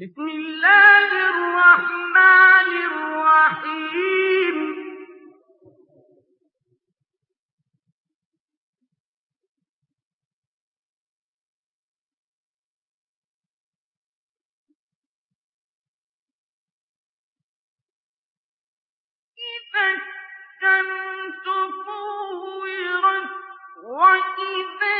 بسم الله الرحمن الرحيم. إذا الشمس كورت وإذا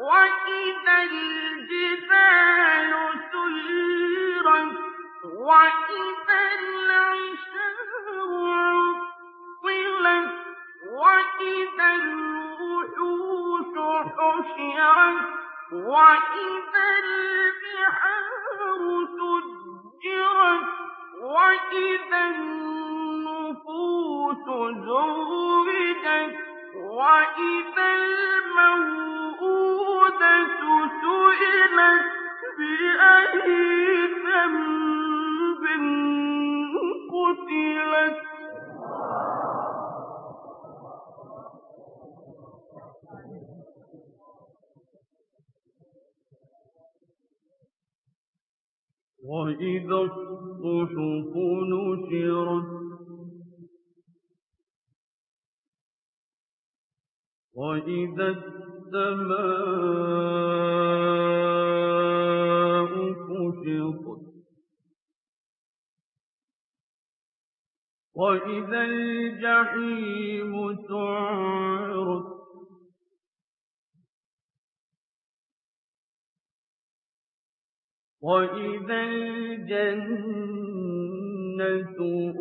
وإذا الجبال وإذا عطلت وإذا حشرت وإذا البحار وإذا النفوس زوجت وإذا وإذا الصحف نشرت. وإذا السماء كشطت. وإذا الجحيم سعرت. وإذا الجنة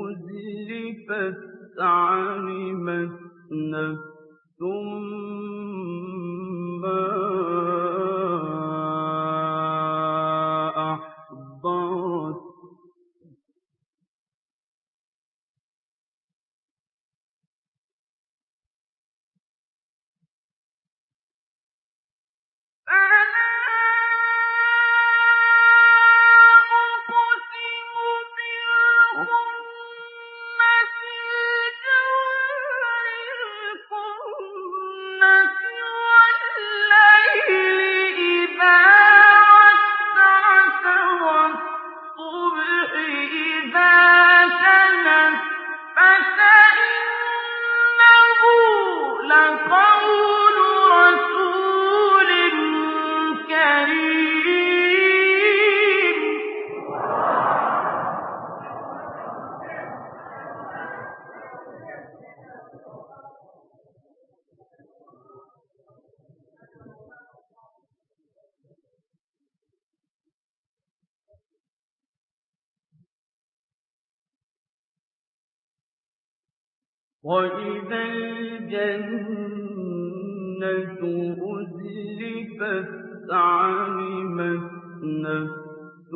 أزلفت علمت نفس وإذا الجنة أزلفت علمت نفس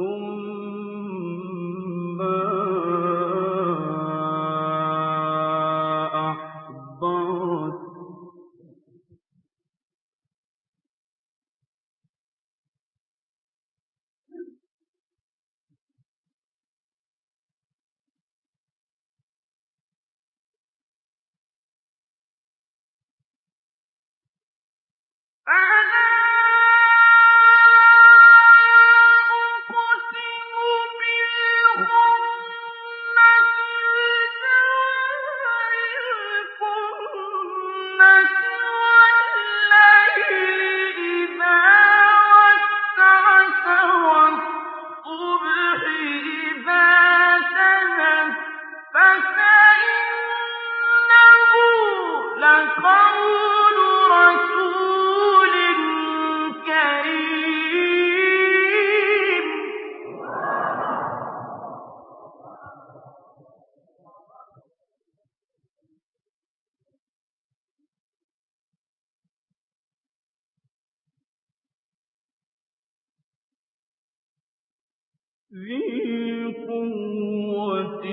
ذي قوة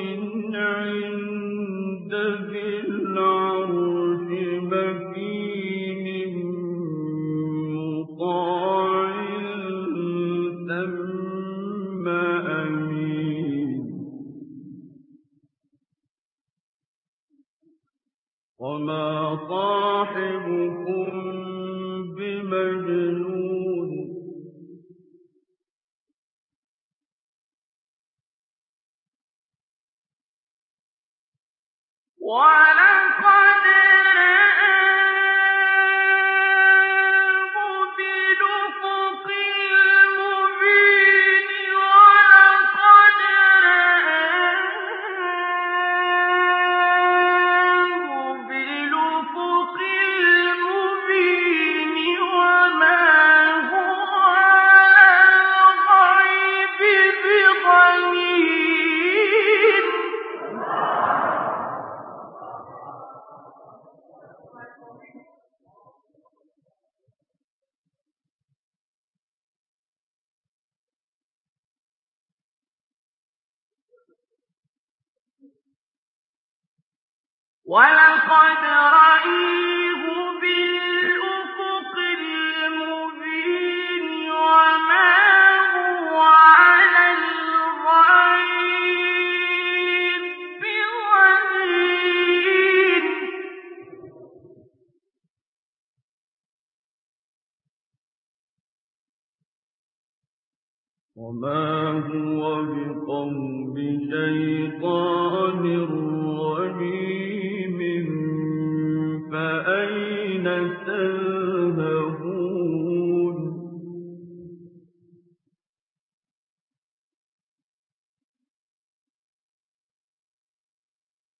عند ذي العرش وَلَقَدْ وما هو بقول شيطان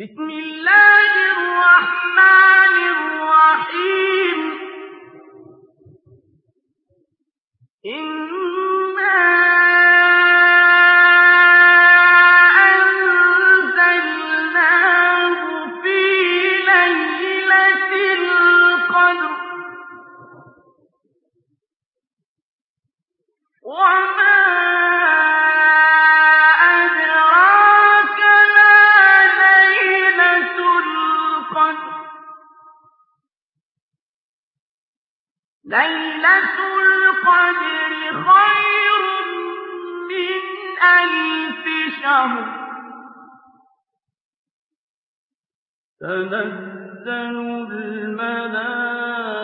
بسم الله الرحمن الرحيم. إِنَّا لَيْلَةُ الْقَدْرِ خَيْرٌ مِّنْ أَلْفِ شَهْرٍ. تنزل الملائكة